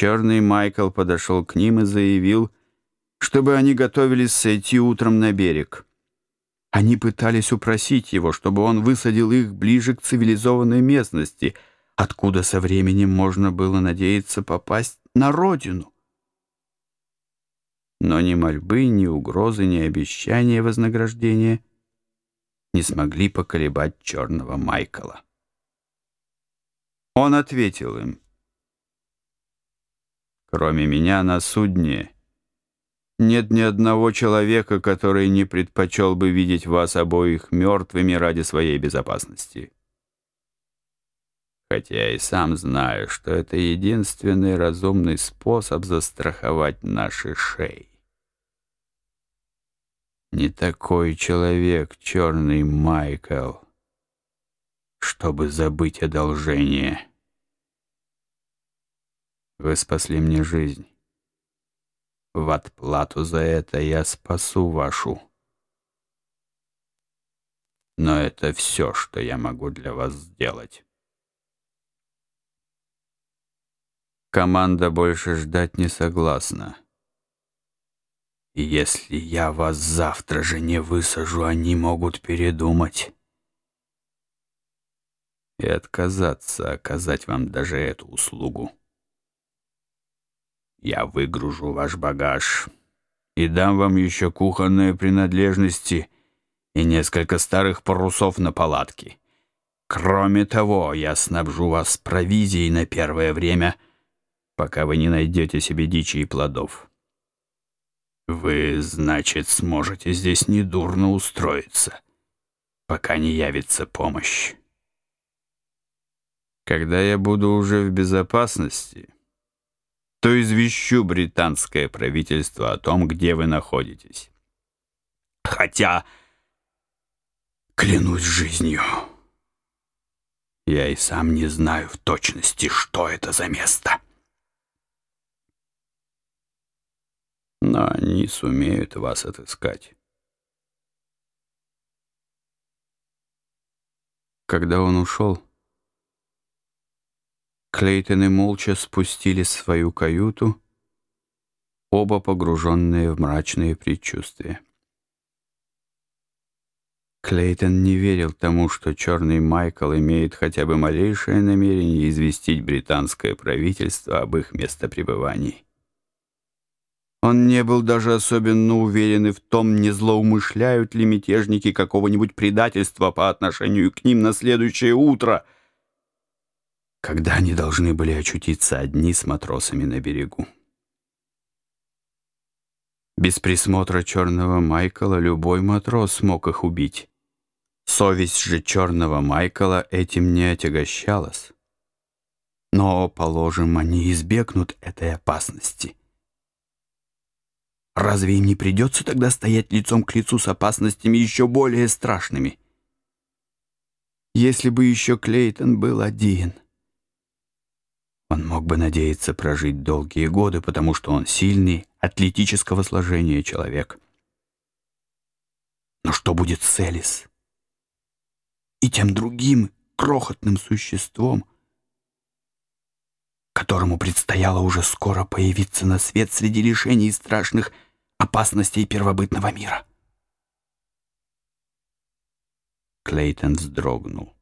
Черный Майкл подошел к ним и заявил, чтобы они готовились сойти утром на берег. Они пытались упросить его, чтобы он высадил их ближе к цивилизованной местности, откуда со временем можно было надеяться попасть на родину. Но ни мольбы, ни угрозы, ни обещания вознаграждения не смогли поколебать черного Майкла. Он ответил им, «Кроме меня на судне нет ни одного человека, который не предпочел бы видеть вас обоих мертвыми ради своей безопасности. Хотя и сам знаю, что это единственный разумный способ застраховать наши шеи. Не такой человек, черный Майкл, чтобы забыть одолжение. Вы спасли мне жизнь. В отплату за это я спасу вашу. Но это все, что я могу для вас сделать. Команда больше ждать не согласна. Если я вас завтра же не высажу, они могут передумать и отказаться оказать вам даже эту услугу. Я выгружу ваш багаж и дам вам еще кухонные принадлежности и несколько старых парусов на палатке. Кроме того, я снабжу вас провизией на первое время, пока вы не найдете себе дичи и плодов. Вы, значит, сможете здесь недурно устроиться, пока не явится помощь. Когда я буду уже в безопасности то извещу британское правительство о том, где вы находитесь. Хотя, клянусь жизнью, я и сам не знаю в точности, что это за место. Но они сумеют вас отыскать. Когда он ушел, Клейтоны молча спустились в свою каюту, оба погруженные в мрачные предчувствия. Клейтон не верил тому, что черный Майкл имеет хотя бы малейшее намерение известить британское правительство об их местопребывании. Он не был даже особенно уверен и в том, не злоумышляют ли мятежники какого-нибудь предательства по отношению к ним на следующее утро — когда они должны были очутиться одни с матросами на берегу. Без присмотра черного Майкла любой матрос мог их убить. Совесть же черного Майкла этим не отягощалась. Но, положим, они избегнут этой опасности. Разве им не придется тогда стоять лицом к лицу с опасностями еще более страшными? Если бы еще Клейтон был один — он мог бы надеяться прожить долгие годы, потому что он сильный, атлетического сложения человек. Но что будет с Элис? И тем другим крохотным существом, которому предстояло уже скоро появиться на свет среди лишений и страшных опасностей первобытного мира? Клейтон вздрогнул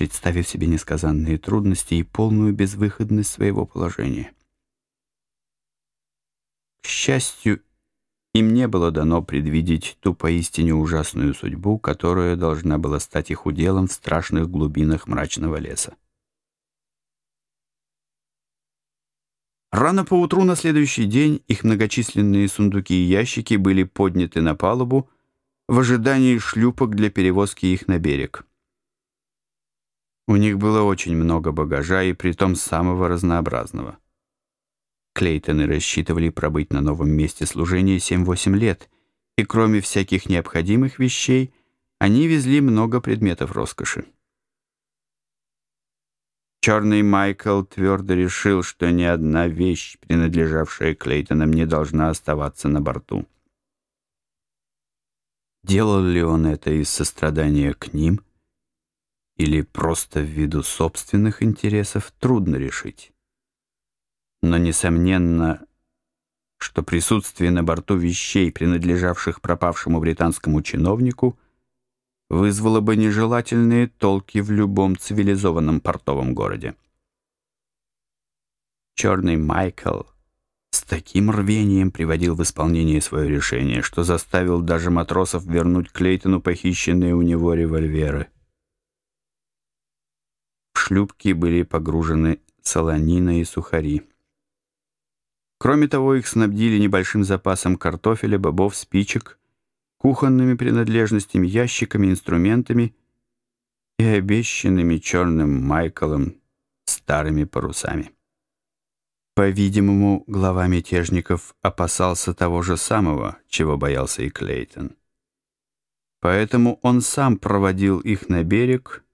представив себе несказанные трудности и полную безвыходность своего положения. К счастью, им не было дано предвидеть ту поистине ужасную судьбу, которая должна была стать их уделом в страшных глубинах мрачного леса. Рано поутру на следующий день их многочисленные сундуки и ящики были подняты на палубу в ожидании шлюпок для перевозки их на берег. У них было очень много багажа, и притом самого разнообразного. Клейтоны рассчитывали пробыть на новом месте служения 7-8 лет, и кроме всяких необходимых вещей, они везли много предметов роскоши. Черный Майкл твердо решил, что ни одна вещь, принадлежавшая Клейтонам, не должна оставаться на борту. Делал ли он это из сострадания к ним — или просто ввиду собственных интересов трудно решить. Но, несомненно, что присутствие на борту вещей, принадлежавших пропавшему британскому чиновнику, вызвало бы нежелательные толки в любом цивилизованном портовом городе. Черный Майкл с таким рвением приводил в исполнение свое решение, что заставил даже матросов вернуть Клейтону похищенные у него револьверы. Шлюпки были погружены солонина и сухари. Кроме того, их снабдили небольшим запасом картофеля, бобов, спичек, кухонными принадлежностями, ящиками, инструментами и обещанными черным Майклом старыми парусами. По-видимому, глава мятежников опасался того же самого, чего боялся и Клейтон. Поэтому он сам проводил их на берег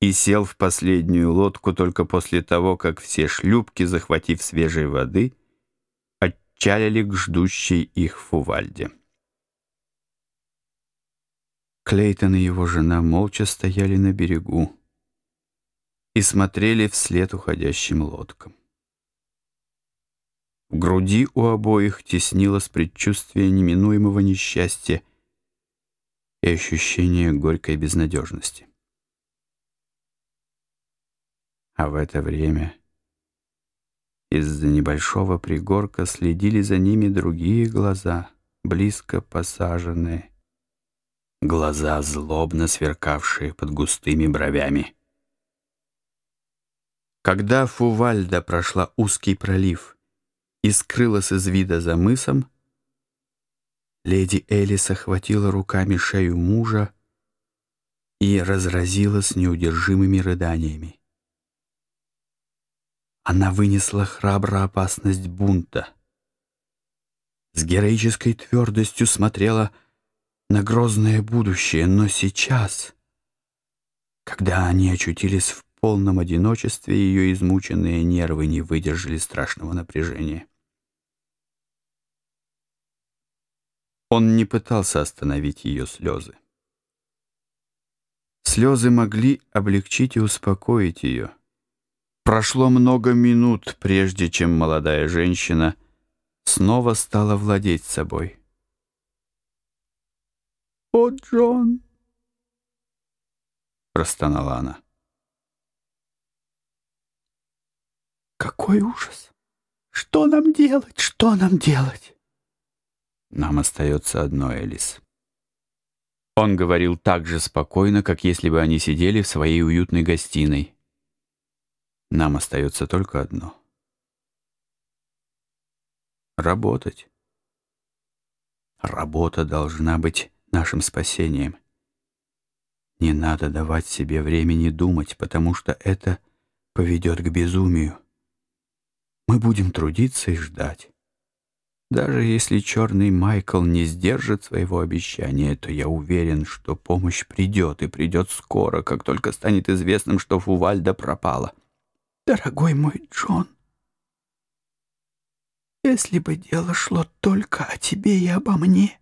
и сел в последнюю лодку только после того, как все шлюпки, захватив свежей воды, отчалили к ждущей их Фувальде. Клейтон и его жена молча стояли на берегу и смотрели вслед уходящим лодкам. В груди у обоих теснилось предчувствие неминуемого несчастья и ощущение горькой безнадежности. А в это время из-за небольшого пригорка следили за ними другие глаза, близко посаженные, глаза, злобно сверкавшие под густыми бровями. Когда Фувальда прошла узкий пролив — и скрылась из вида за мысом, леди Элис охватила руками шею мужа и разразилась неудержимыми рыданиями. Она вынесла храбро опасность бунта. С героической твердостью смотрела на грозное будущее, но сейчас, когда они очутились в полном одиночестве, ее измученные нервы не выдержали страшного напряжения. Он не пытался остановить ее слезы. Слезы могли облегчить и успокоить ее. Прошло много минут, прежде чем молодая женщина снова стала владеть собой. «О, Джон!» — простонала она. «Какой ужас! Что нам делать? Что нам делать?» Нам остается одно, Элис. Он говорил так же спокойно, как если бы они сидели в своей уютной гостиной. Нам остается только одно. Работать. Работа должна быть нашим спасением. Не надо давать себе времени думать, потому что это поведет к безумию. Мы будем трудиться и ждать. Даже если черный Майкл не сдержит своего обещания, то я уверен, что помощь придет, и придет скоро, как только станет известным, что Фувальда пропала. Дорогой мой Джон, если бы дело шло только о тебе и обо мне,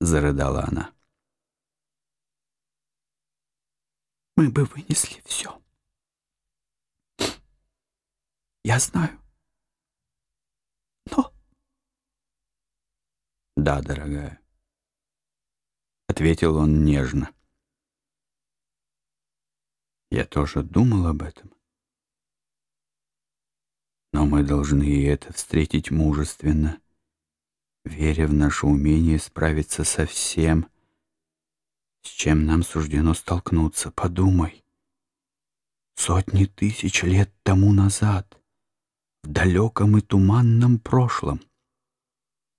зарыдала она. Мы бы вынесли все. Я знаю. «Да, дорогая», — ответил он нежно. «Я тоже думал об этом. Но мы должны и это встретить мужественно, веря в наше умение справиться со всем, с чем нам суждено столкнуться. Подумай, сотни тысяч лет тому назад, в далеком и туманном прошлом,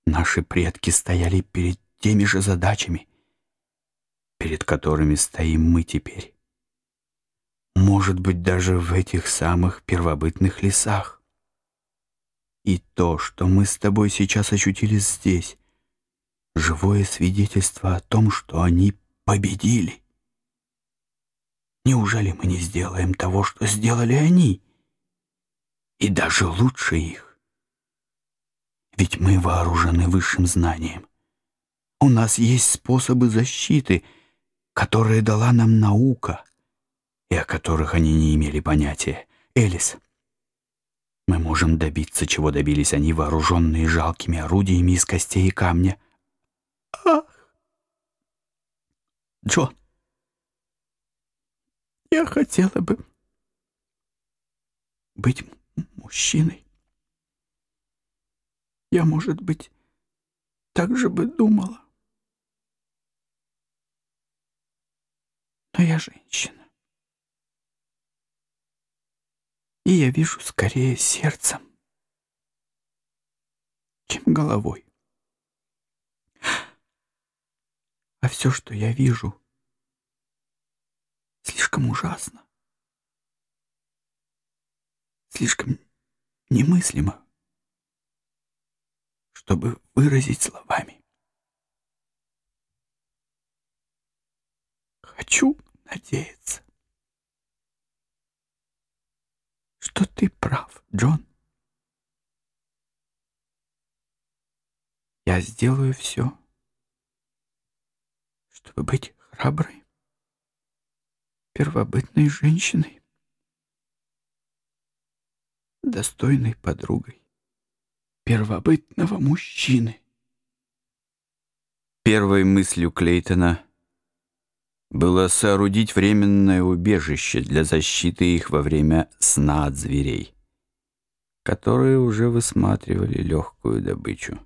Наши предки стояли перед теми же задачами, перед которыми стоим мы теперь. Может быть, даже в этих самых первобытных лесах. И то, что мы с тобой сейчас очутились здесь, живое свидетельство о том, что они победили. Неужели мы не сделаем того, что сделали они? И даже лучше их? Ведь мы вооружены высшим знанием. У нас есть способы защиты, которые дала нам наука, и о которых они не имели понятия. Элис, Мы можем добиться, чего добились они, вооруженные жалкими орудиями из костей и камня. Ах! Джон, я хотела бы быть мужчиной. Я, может быть, так же бы думала. Но я женщина. И я вижу скорее сердцем, чем головой. А все, что я вижу, слишком ужасно, слишком немыслимо, чтобы выразить словами. Хочу надеяться, что ты прав, Джон. Я сделаю все, чтобы быть храброй, первобытной женщиной, достойной подругой первобытного мужчины. Первой мыслью Клейтона было соорудить временное убежище для защиты их во время сна от зверей, которые уже высматривали легкую добычу.